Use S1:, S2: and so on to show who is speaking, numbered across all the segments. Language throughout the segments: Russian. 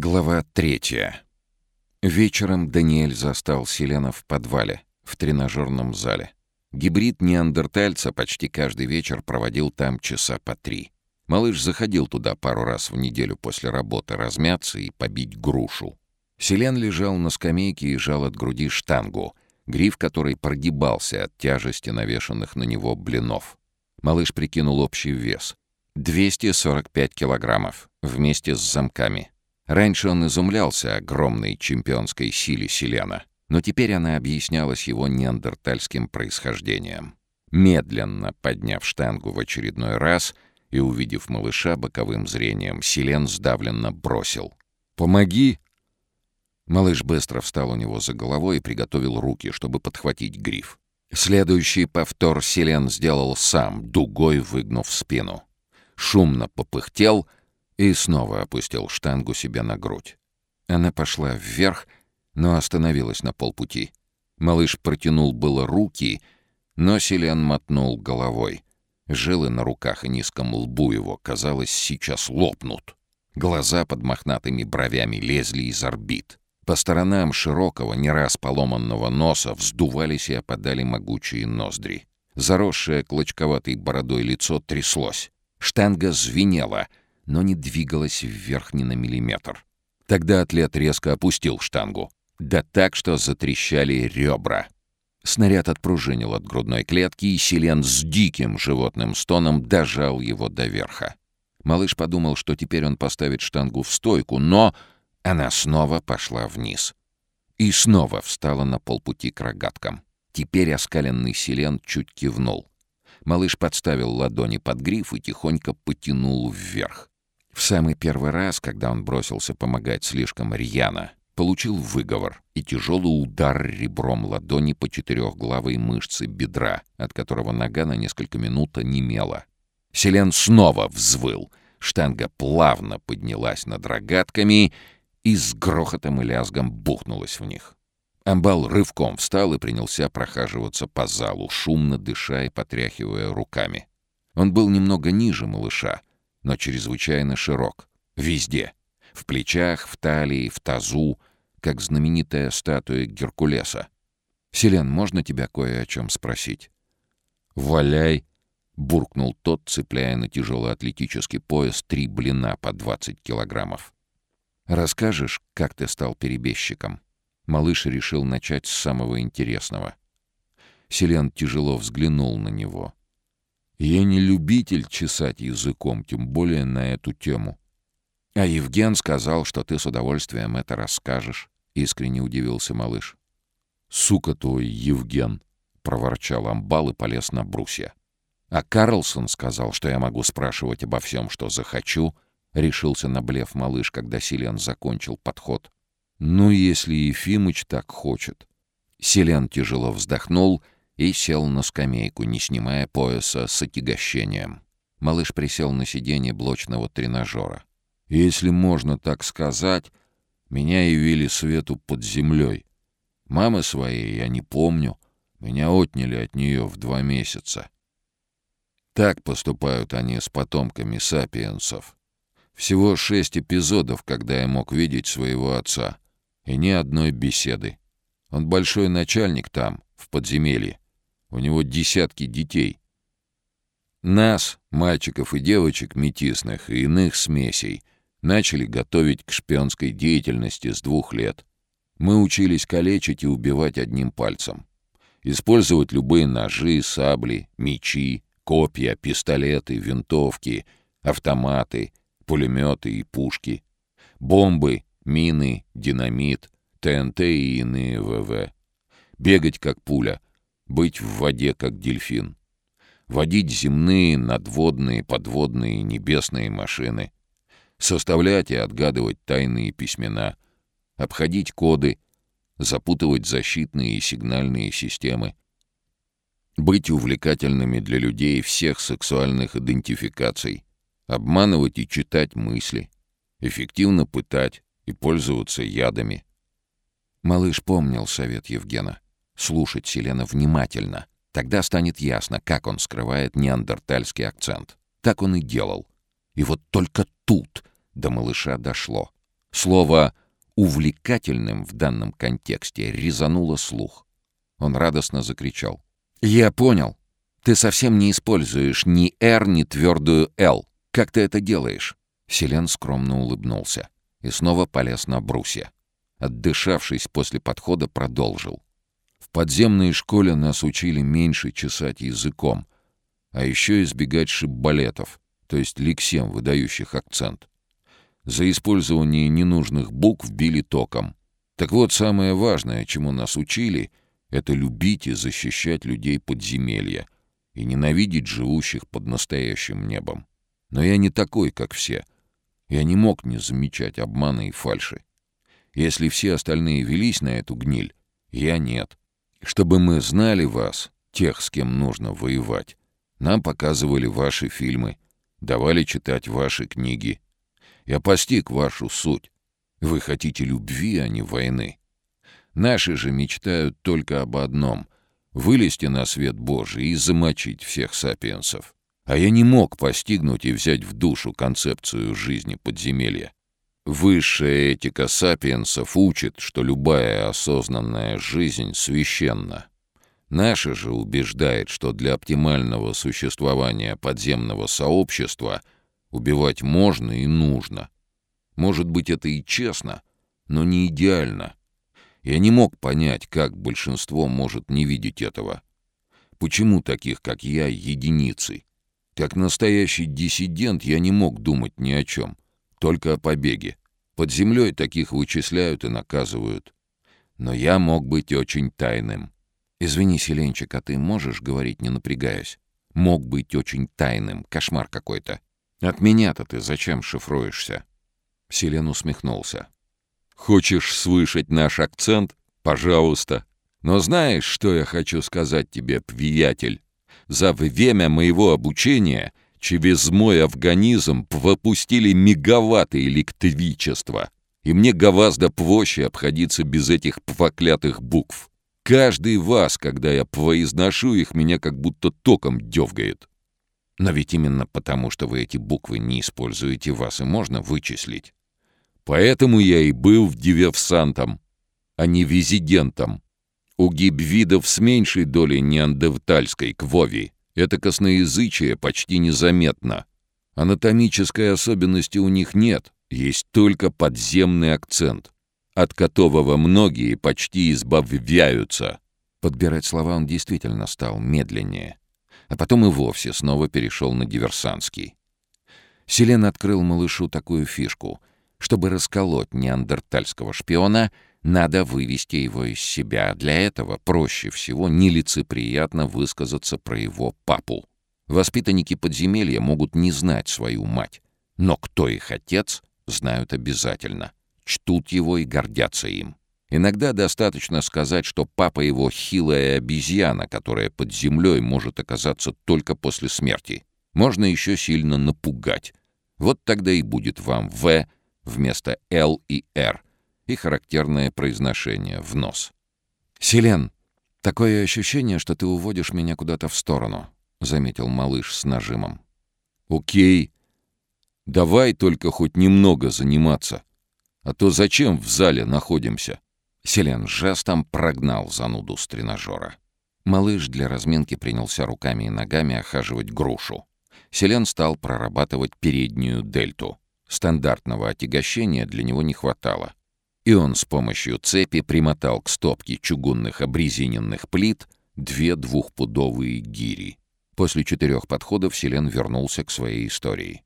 S1: Глава третья. Вечером Даниэль застал Селена в подвале, в тренажерном зале. Гибрид неандертальца почти каждый вечер проводил там часа по три. Малыш заходил туда пару раз в неделю после работы размяться и побить грушу. Селен лежал на скамейке и жал от груди штангу, гриф которой прогибался от тяжести навешанных на него блинов. Малыш прикинул общий вес. 245 килограммов вместе с замками. Раньше он изумлялся огромной чемпионской силе Селена, но теперь она объяснялась его неандертальским происхождением. Медленно подняв штангу в очередной раз и увидев малыша боковым зрением, Селен сдавленно бросил. «Помоги!» Малыш быстро встал у него за головой и приготовил руки, чтобы подхватить гриф. Следующий повтор Селен сделал сам, дугой выгнув спину. Шумно попыхтел — и снова опустил штангу себе на грудь. Она пошла вверх, но остановилась на полпути. Малыш протянул было руки, но Селен мотнул головой. Жилы на руках и низком лбу его, казалось, сейчас лопнут. Глаза под мохнатыми бровями лезли из орбит. По сторонам широкого, не раз поломанного носа вздувались и опадали могучие ноздри. Заросшее клочковатой бородой лицо тряслось. Штанга звенела — но не двигалась вверх ни на миллиметр. Тогда атлет резко опустил штангу. Да так, что затрещали ребра. Снаряд отпружинил от грудной клетки, и Селен с диким животным стоном дожал его до верха. Малыш подумал, что теперь он поставит штангу в стойку, но она снова пошла вниз. И снова встала на полпути к рогаткам. Теперь оскаленный Селен чуть кивнул. Малыш подставил ладони под гриф и тихонько потянул вверх. В самый первый раз, когда он бросился помогать слишком рьяно, получил выговор и тяжелый удар ребром ладони по четырехглавой мышце бедра, от которого нога на несколько минут онемела. Селен снова взвыл. Штанга плавно поднялась над рогатками и с грохотом и лязгом бухнулась в них. Амбал рывком встал и принялся прохаживаться по залу, шумно дыша и потряхивая руками. Он был немного ниже малыша, но чрезвычайно широк. Везде. В плечах, в талии, в тазу, как знаменитая статуя Геркулеса. «Селен, можно тебя кое о чем спросить?» «Валяй!» — буркнул тот, цепляя на тяжелый атлетический пояс три блина по 20 килограммов. «Расскажешь, как ты стал перебежчиком?» Малыш решил начать с самого интересного. Селен тяжело взглянул на него — я не любитель чесать языком, тем более на эту тему. А Евген сказал, что ты с удовольствием это расскажешь, — искренне удивился малыш. «Сука твой, Евген!» — проворчал амбал и полез на брусья. А Карлсон сказал, что я могу спрашивать обо всем, что захочу, — решился на блеф малыш, когда Селен закончил подход. «Ну, если Ефимыч так хочет». Селен тяжело вздохнул — и сел на скамейку, не снимая пояса с отягощением. Малыш присел на сиденье блочного тренажера. «Если можно так сказать, меня явили свету под землей. Мамы своей я не помню, меня отняли от нее в два месяца. Так поступают они с потомками сапиенсов. Всего шесть эпизодов, когда я мог видеть своего отца, и ни одной беседы. Он большой начальник там, в подземелье. У него десятки детей. Нас, мальчиков и девочек метисных и иных смесей, начали готовить к шпионской деятельности с двух лет. Мы учились калечить и убивать одним пальцем. Использовать любые ножи, сабли, мечи, копья, пистолеты, винтовки, автоматы, пулеметы и пушки, бомбы, мины, динамит, ТНТ и иные ВВ. Бегать как пуля — быть в воде, как дельфин. Водить земные, надводные, подводные, небесные машины. Составлять и отгадывать тайные письмена. Обходить коды. Запутывать защитные и сигнальные системы. Быть увлекательными для людей всех сексуальных идентификаций. Обманывать и читать мысли. Эффективно пытать и пользоваться ядами. Малыш помнил совет Евгена — слушать Селена внимательно. Тогда станет ясно, как он скрывает неандертальский акцент. Так он и делал. И вот только тут до малыша дошло. Слово «увлекательным» в данном контексте резануло слух. Он радостно закричал. «Я понял. Ты совсем не используешь ни «Р», ни твердую «Л». Как ты это делаешь?» Селен скромно улыбнулся и снова полез на брусья. Отдышавшись после подхода, продолжил. «В подземной школе нас учили меньше чесать языком, а еще избегать шиббалетов, то есть лексем, выдающих акцент. За использование ненужных букв били током. Так вот, самое важное, чему нас учили, это любить и защищать людей подземелья и ненавидеть живущих под настоящим небом. Но я не такой, как все. Я не мог не замечать обмана и фальши. Если все остальные велись на эту гниль, я нет. Чтобы мы знали вас, тех, с кем нужно воевать, нам показывали ваши фильмы, давали читать ваши книги. Я постиг вашу суть. Вы хотите любви, а не войны. Наши же мечтают только об одном — вылезти на свет Божий и замочить всех сапиенсов. А я не мог постигнуть и взять в душу концепцию жизни подземелья. Высшая этика сапиенсов учит, что любая осознанная жизнь священна. Наша же убеждает, что для оптимального существования подземного сообщества убивать можно и нужно. Может быть, это и честно, но не идеально. Я не мог понять, как большинство может не видеть этого. Почему таких, как я, единицы? Как настоящий диссидент я не мог думать ни о чем, только о побеге. Под землей таких вычисляют и наказывают. Но я мог быть очень тайным. Извини, Селенчик, а ты можешь говорить, не напрягаясь? Мог быть очень тайным, кошмар какой-то. От меня-то ты зачем шифруешься? Селен усмехнулся. Хочешь слышать наш акцент? Пожалуйста. Но знаешь, что я хочу сказать тебе, приятель? За время моего обучения через мой афганизм выпустили мегаватты электричества, и мне гораздо проще обходиться без этих проклятых букв. Каждый вас, когда я произношу их, меня как будто током дёвгает. Но ведь именно потому, что вы эти буквы не используете, вас и можно вычислить. Поэтому я и был в диверсантом, а не визидентом. У гибвидов с меньшей долей неандертальской крови это косноязычие почти незаметно. Анатомической особенности у них нет, есть только подземный акцент, от которого многие почти избавляются. Подбирать слова он действительно стал медленнее, а потом и вовсе снова перешел на диверсантский. Селен открыл малышу такую фишку — чтобы расколоть неандертальского шпиона, надо вывести его из себя. Для этого проще всего нелицеприятно высказаться про его папу. Воспитанники подземелья могут не знать свою мать, но кто их отец, знают обязательно. Чтут его и гордятся им. Иногда достаточно сказать, что папа его хилая обезьяна, которая под землей может оказаться только после смерти. Можно еще сильно напугать. Вот тогда и будет вам «В» вместо «Л» и «Р» и характерное произношение в нос. «Селен, такое ощущение, что ты уводишь меня куда-то в сторону», — заметил малыш с нажимом. «Окей. Давай только хоть немного заниматься. А то зачем в зале находимся?» Селен жестом прогнал зануду с тренажера. Малыш для разминки принялся руками и ногами охаживать грушу. Селен стал прорабатывать переднюю дельту. Стандартного отягощения для него не хватало. И он с помощью цепи примотал к стопке чугунных обрезиненных плит две двухпудовые гири. После четырех подходов Селен вернулся к своей истории.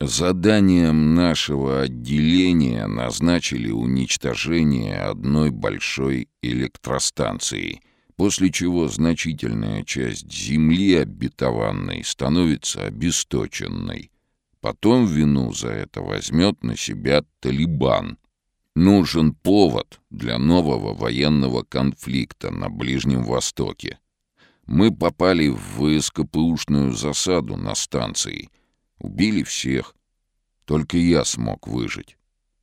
S1: Заданием нашего отделения назначили уничтожение одной большой электростанции, после чего значительная часть земли обетованной становится обесточенной — Потом вину за это возьмет на себя Талибан. Нужен повод для нового военного конфликта на Ближнем Востоке. Мы попали в ВСКПУшную засаду на станции. Убили всех. Только я смог выжить.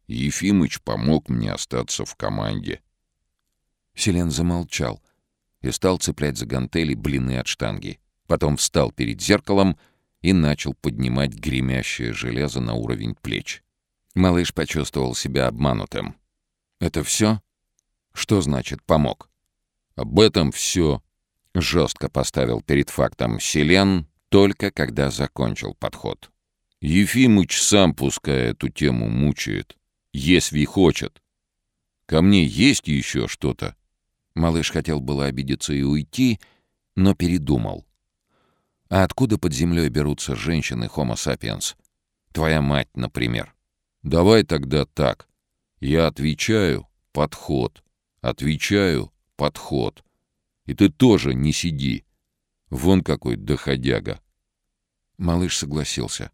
S1: Ефимыч помог мне остаться в команде. Селен замолчал и стал цеплять за гантели блины от штанги. Потом встал перед зеркалом и начал поднимать гремящее железо на уровень плеч. Малыш почувствовал себя обманутым. «Это все? Что значит «помог»?» «Об этом все», — жестко поставил перед фактом Селен, только когда закончил подход. «Ефимыч сам пускай эту тему мучает, если хочет. Ко мне есть еще что-то?» Малыш хотел было обидеться и уйти, но передумал. «А откуда под землей берутся женщины Homo sapiens? Твоя мать, например?» «Давай тогда так. Я отвечаю — подход. Отвечаю — подход. И ты тоже не сиди. Вон какой доходяга». Малыш согласился.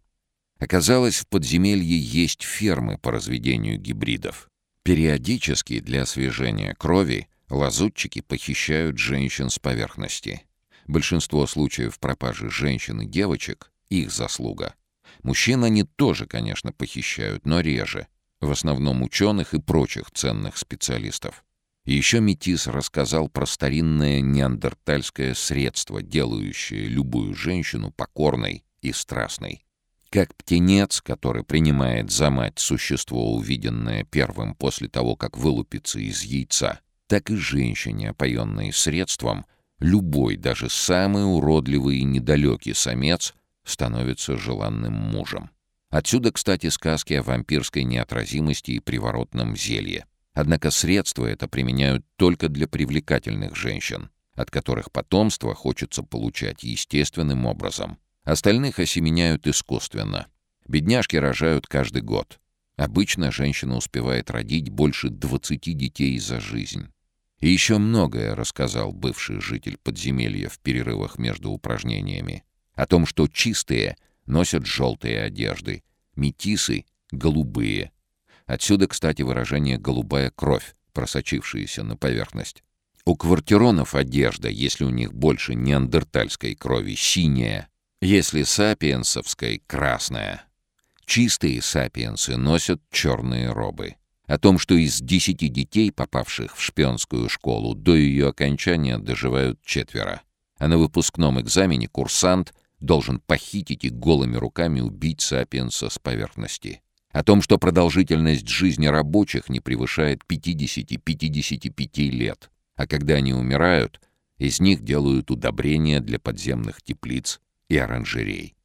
S1: Оказалось, в подземелье есть фермы по разведению гибридов. Периодически для освежения крови лазутчики похищают женщин с поверхности. Большинство случаев пропажи женщин и девочек — их заслуга. Мужчин они тоже, конечно, похищают, но реже. В основном ученых и прочих ценных специалистов. Еще Метис рассказал про старинное неандертальское средство, делающее любую женщину покорной и страстной. Как птенец, который принимает за мать существо, увиденное первым после того, как вылупится из яйца, так и женщине, опоенной средством, любой, даже самый уродливый и недалекий самец становится желанным мужем. Отсюда, кстати, сказки о вампирской неотразимости и приворотном зелье. Однако средства это применяют только для привлекательных женщин, от которых потомство хочется получать естественным образом. Остальных осеменяют искусственно. Бедняжки рожают каждый год. Обычно женщина успевает родить больше 20 детей за жизнь. И еще многое рассказал бывший житель подземелья в перерывах между упражнениями. О том, что чистые носят желтые одежды, метисы — голубые. Отсюда, кстати, выражение «голубая кровь», просочившаяся на поверхность. У квартиронов одежда, если у них больше неандертальской крови, синяя, если сапиенсовской — красная. Чистые сапиенсы носят черные робы. О том, что из десяти детей, попавших в шпионскую школу, до ее окончания доживают четверо. А на выпускном экзамене курсант должен похитить и голыми руками убить сапиенса с поверхности. О том, что продолжительность жизни рабочих не превышает 50-55 лет, а когда они умирают, из них делают удобрения для подземных теплиц и оранжерей.